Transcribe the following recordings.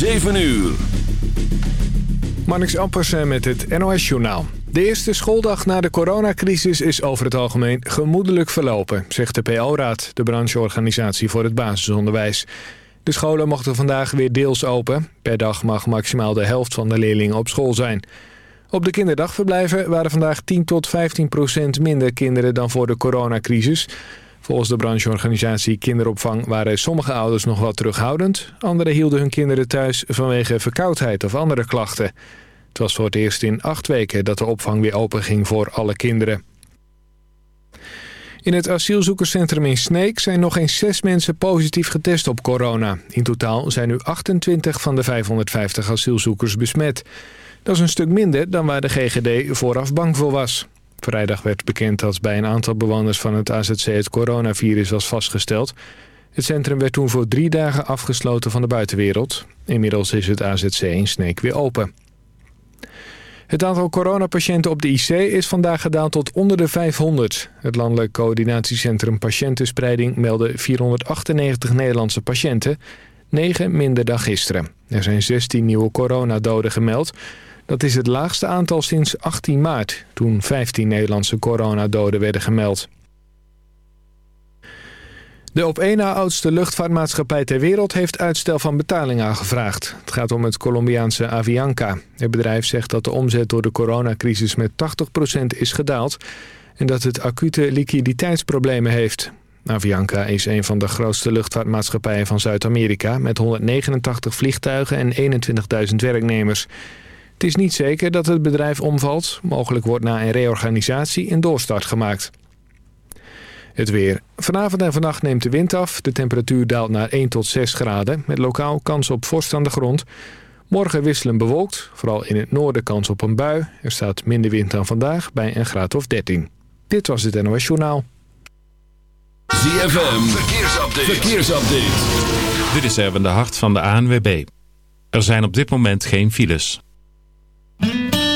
7 uur. Marnix Ampersen met het NOS-journaal. De eerste schooldag na de coronacrisis is over het algemeen gemoedelijk verlopen... zegt de PO-raad, de brancheorganisatie voor het basisonderwijs. De scholen mochten vandaag weer deels open. Per dag mag maximaal de helft van de leerlingen op school zijn. Op de kinderdagverblijven waren vandaag 10 tot 15 procent minder kinderen dan voor de coronacrisis... Volgens de brancheorganisatie Kinderopvang waren sommige ouders nog wat terughoudend. Anderen hielden hun kinderen thuis vanwege verkoudheid of andere klachten. Het was voor het eerst in acht weken dat de opvang weer open ging voor alle kinderen. In het asielzoekerscentrum in Sneek zijn nog eens zes mensen positief getest op corona. In totaal zijn nu 28 van de 550 asielzoekers besmet. Dat is een stuk minder dan waar de GGD vooraf bang voor was. Vrijdag werd bekend dat bij een aantal bewoners van het AZC het coronavirus was vastgesteld. Het centrum werd toen voor drie dagen afgesloten van de buitenwereld. Inmiddels is het AZC in Sneek weer open. Het aantal coronapatiënten op de IC is vandaag gedaald tot onder de 500. Het Landelijk Coördinatiecentrum Patiëntenspreiding meldde 498 Nederlandse patiënten. 9 minder dan gisteren. Er zijn 16 nieuwe coronadoden gemeld... Dat is het laagste aantal sinds 18 maart, toen 15 Nederlandse coronadoden werden gemeld. De op één na oudste luchtvaartmaatschappij ter wereld heeft uitstel van betaling aangevraagd. Het gaat om het Colombiaanse Avianca. Het bedrijf zegt dat de omzet door de coronacrisis met 80% is gedaald... en dat het acute liquiditeitsproblemen heeft. Avianca is een van de grootste luchtvaartmaatschappijen van Zuid-Amerika... met 189 vliegtuigen en 21.000 werknemers... Het is niet zeker dat het bedrijf omvalt. Mogelijk wordt na een reorganisatie een doorstart gemaakt. Het weer. Vanavond en vannacht neemt de wind af. De temperatuur daalt naar 1 tot 6 graden. Met lokaal kans op vorst aan de grond. Morgen wisselen bewolkt. Vooral in het noorden kans op een bui. Er staat minder wind dan vandaag bij een graad of 13. Dit was het NOS Journaal. ZFM. Verkeersupdate. Verkeersupdate. Dit is Erwin de Hart van de ANWB. Er zijn op dit moment geen files.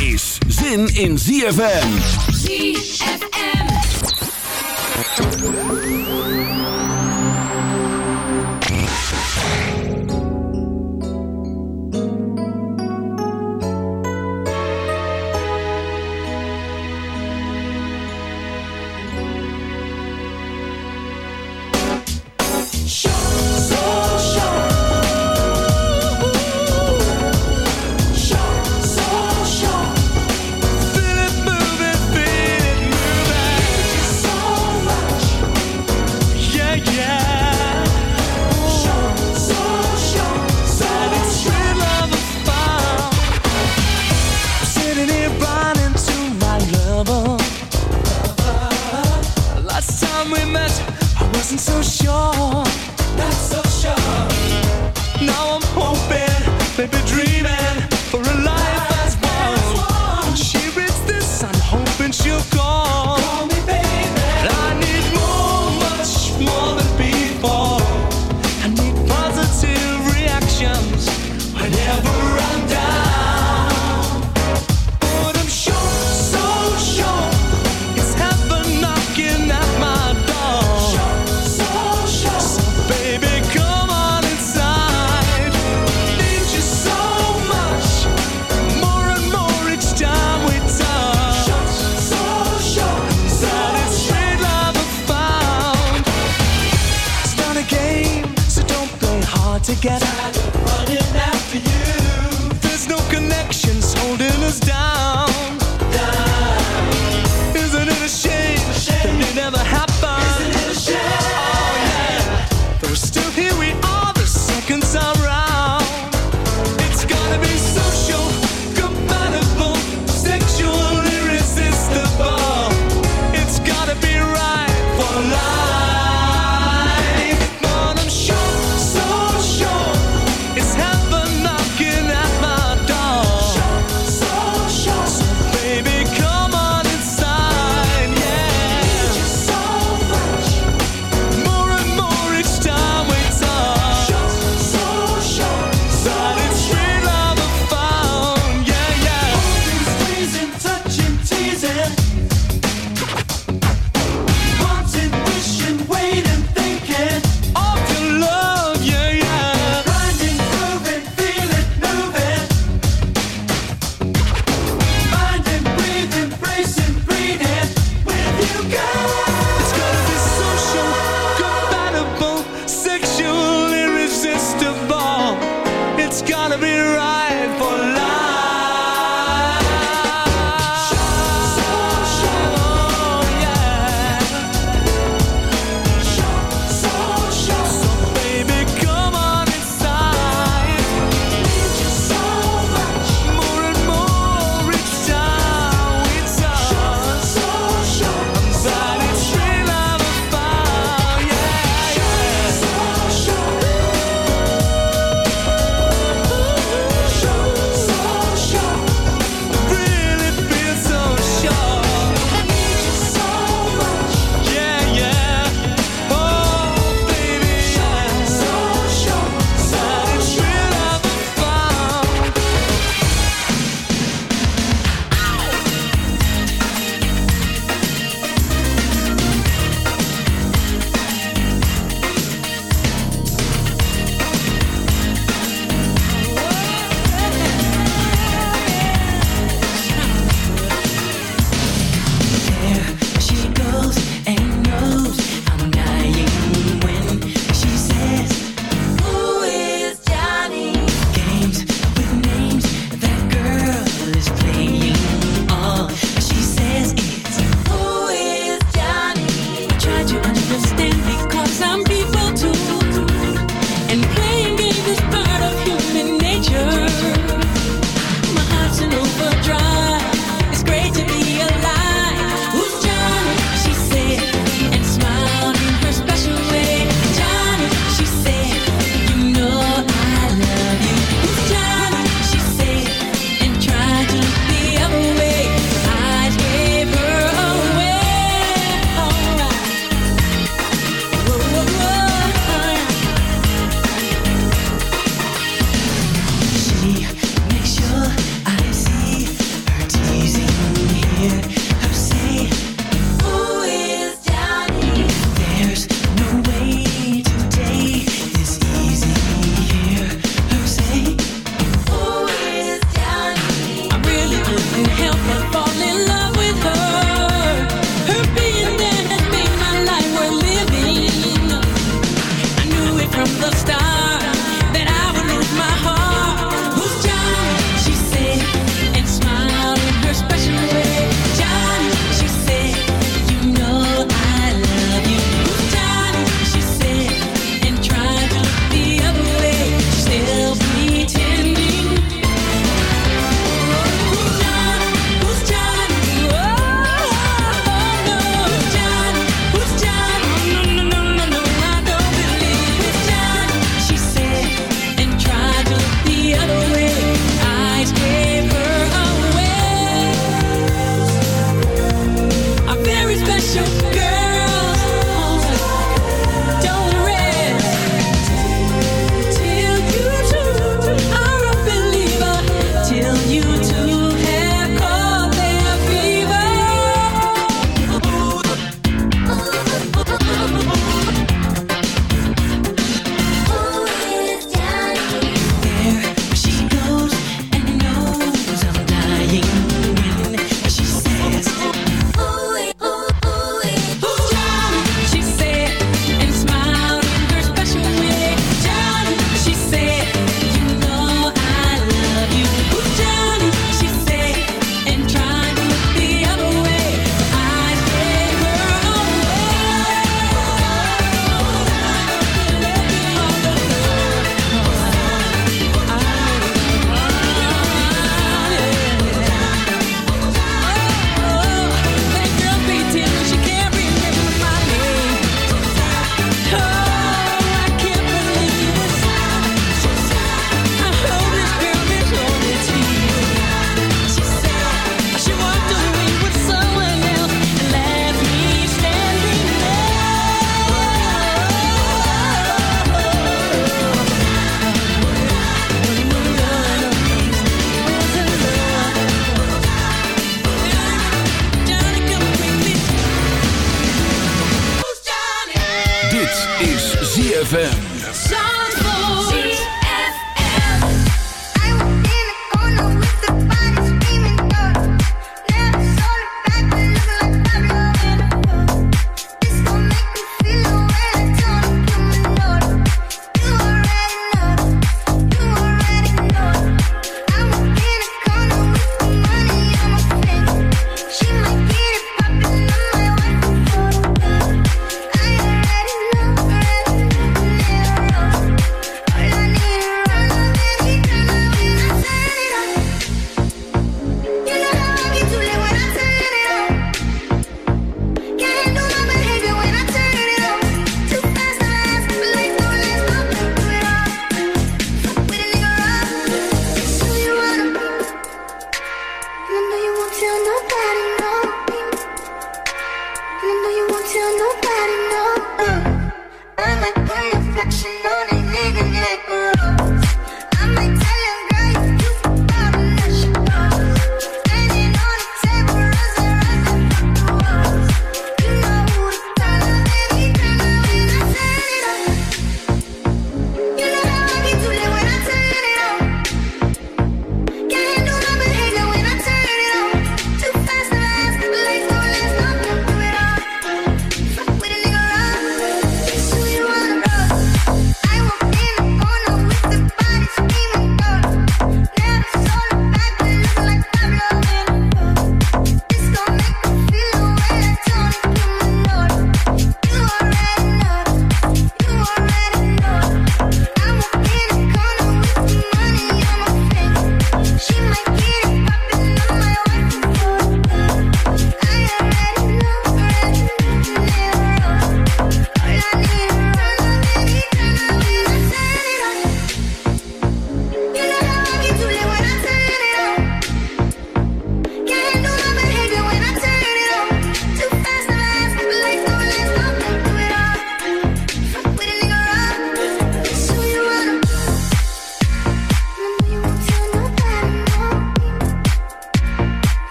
is zin in ZFM. ZFM.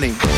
money.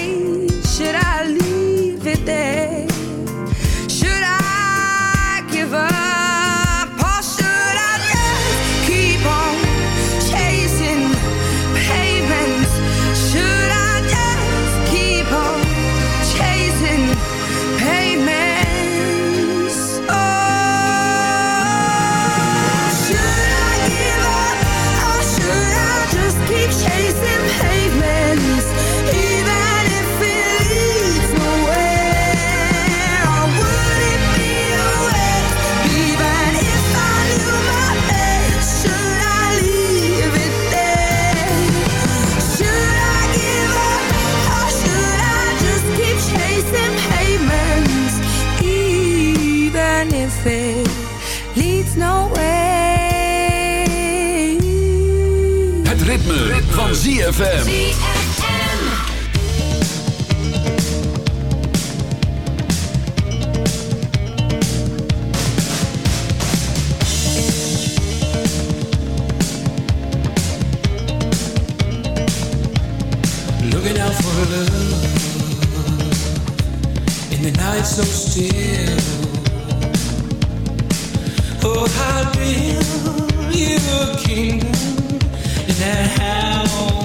fair leads no way Het ritme, ritme. van ZFM. Looking out for love in the night so still I build you a kingdom that house.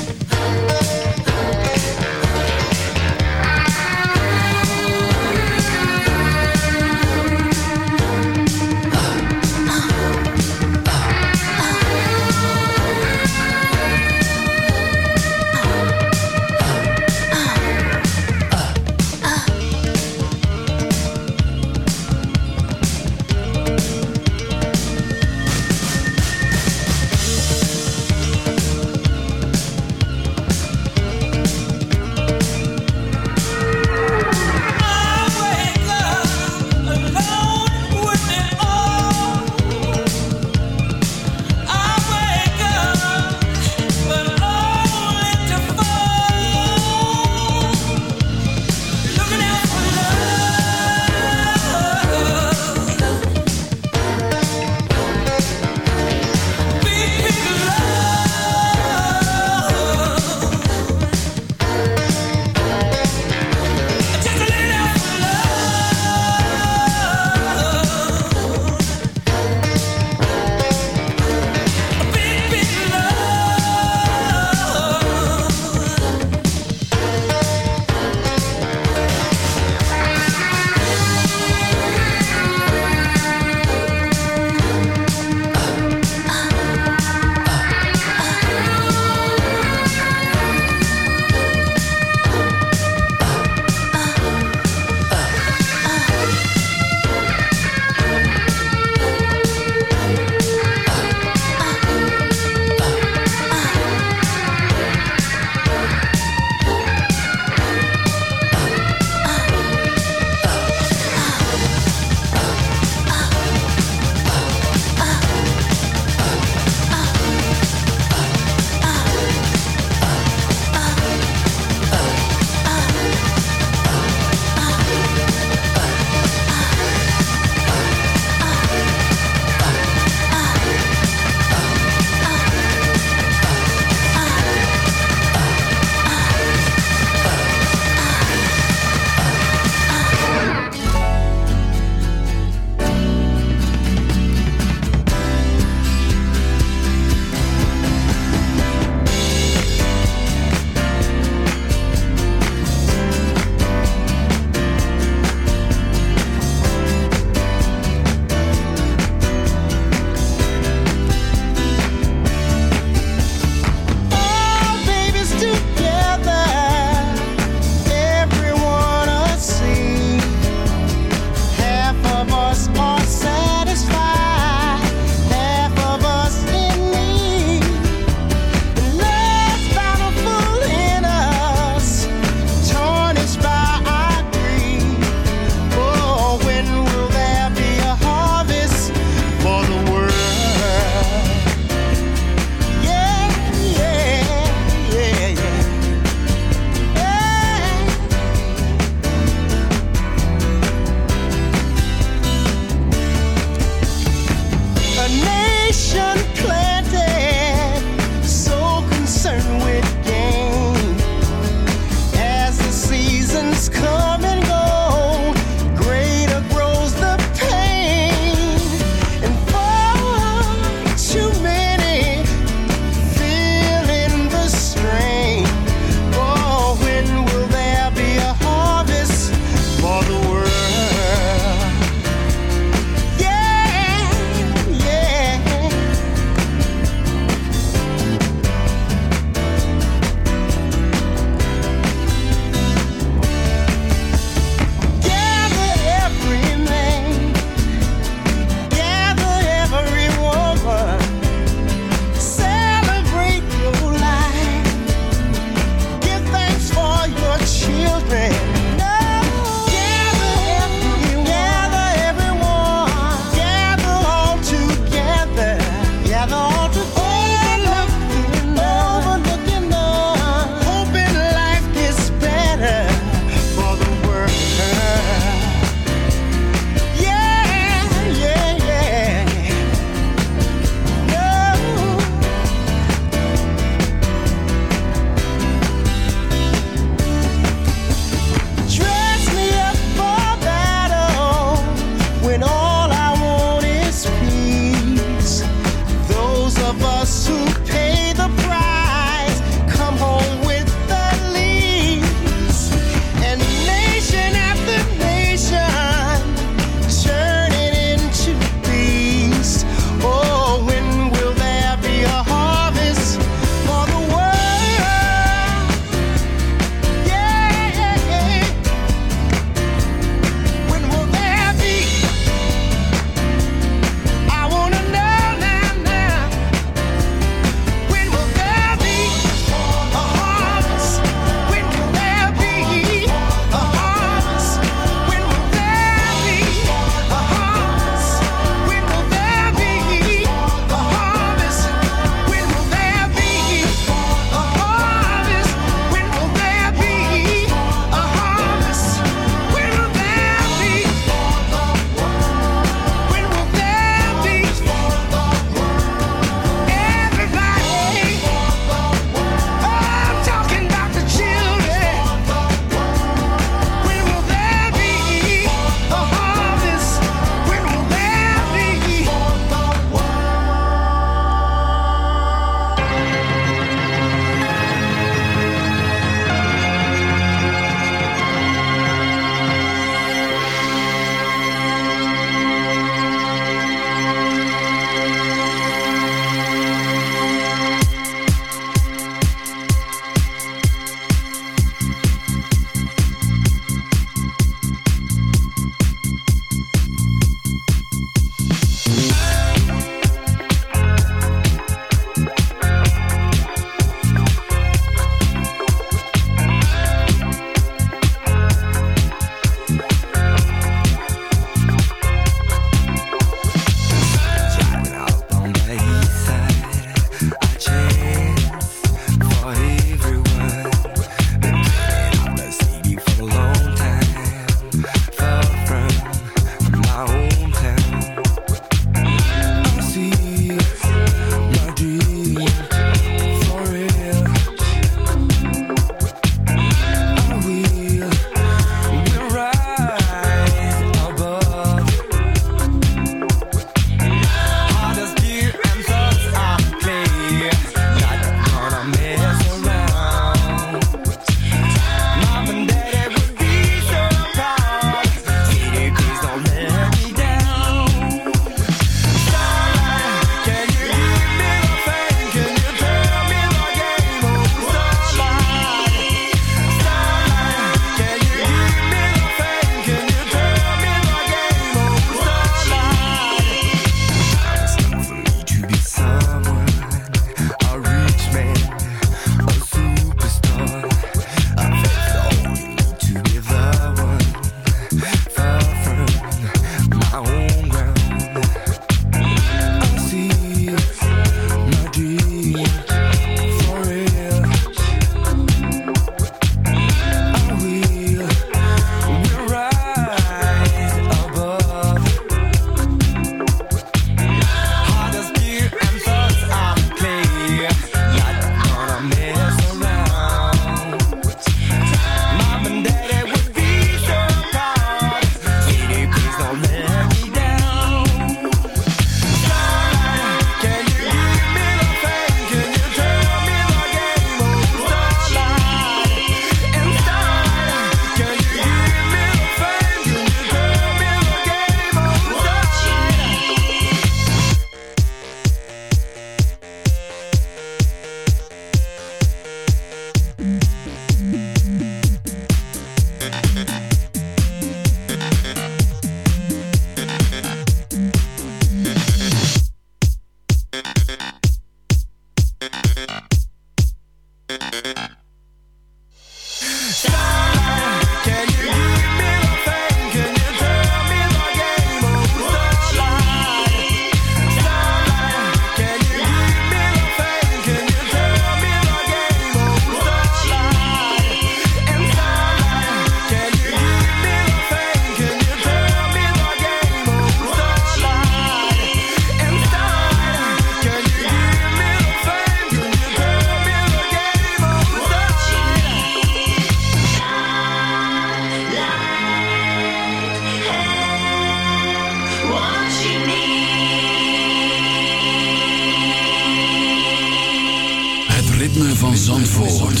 Zandvoort.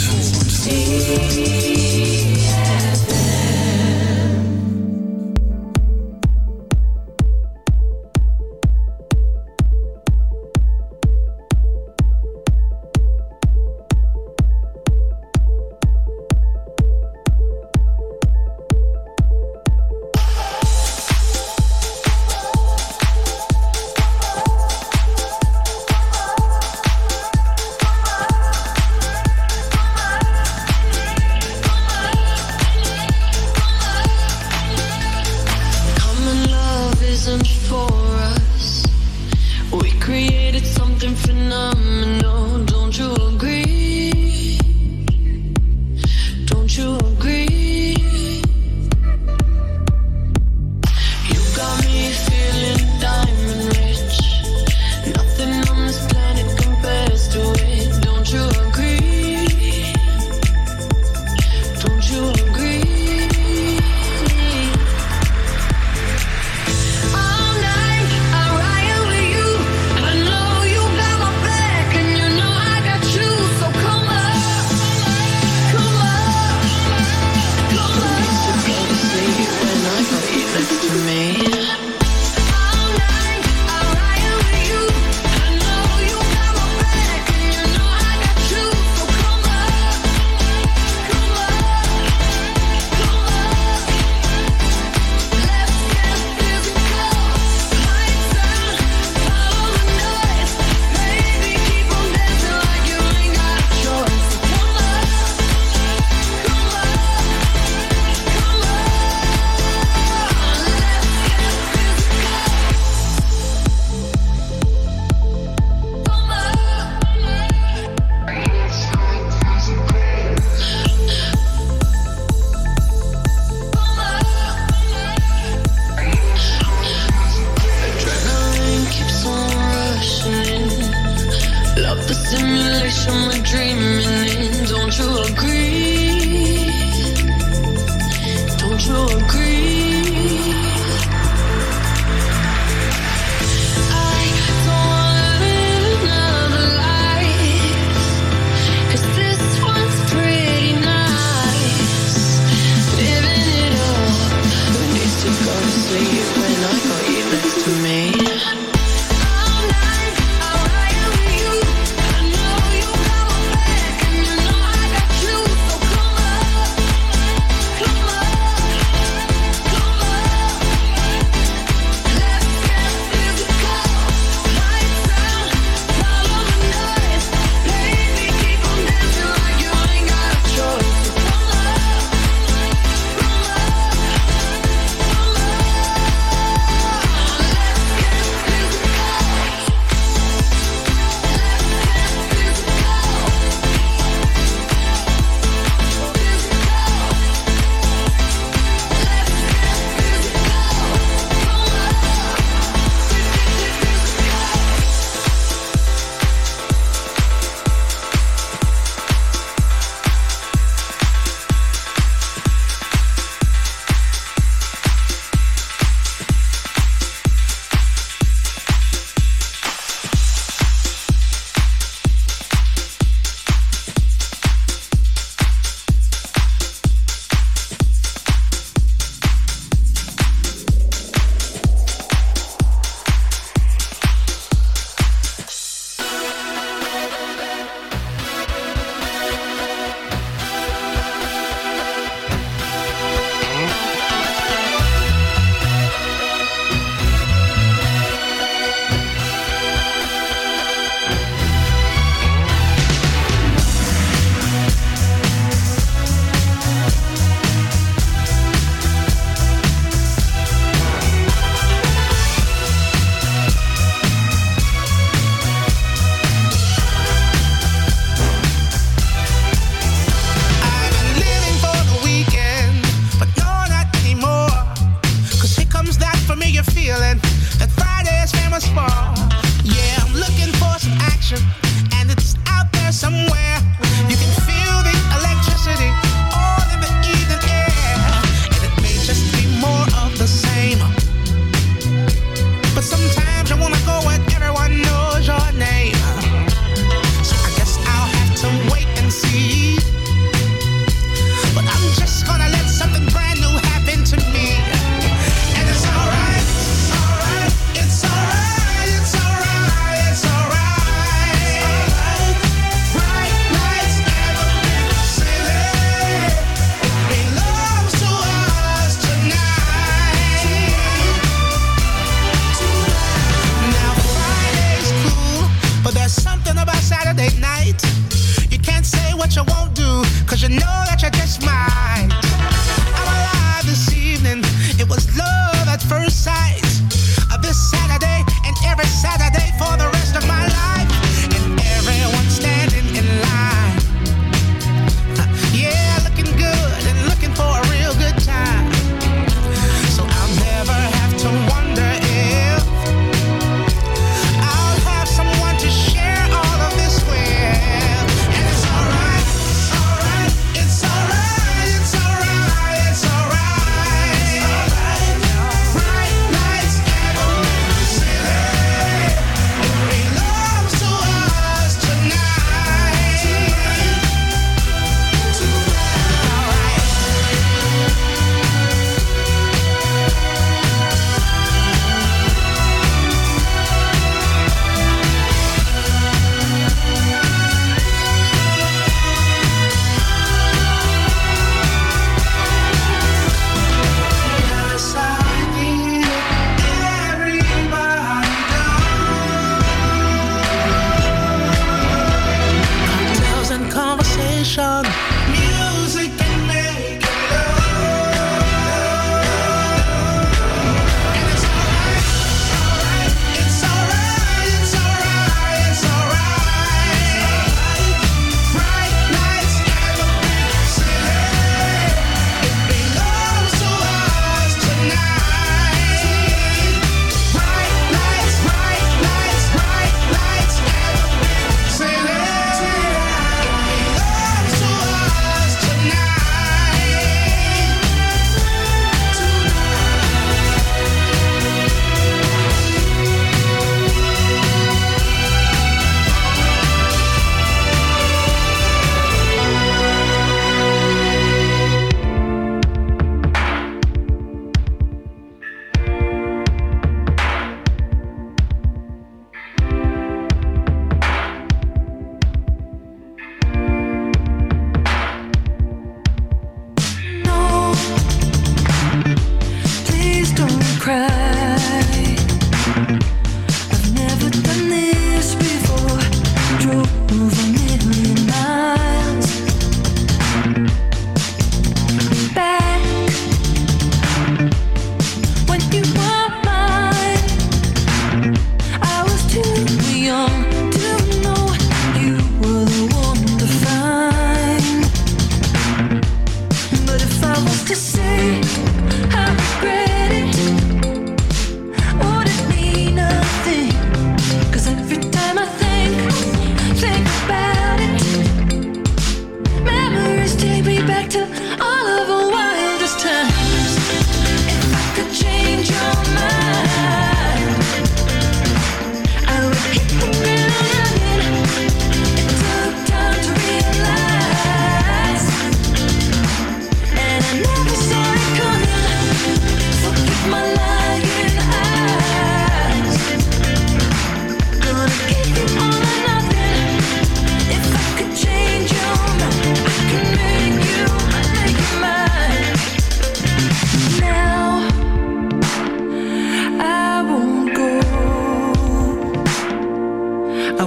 that you won't do, cause you know that you're just mine.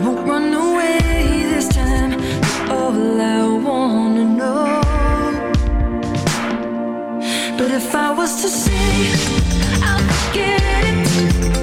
won't run away this time. All I wanna know. But if I was to say, I'd get it.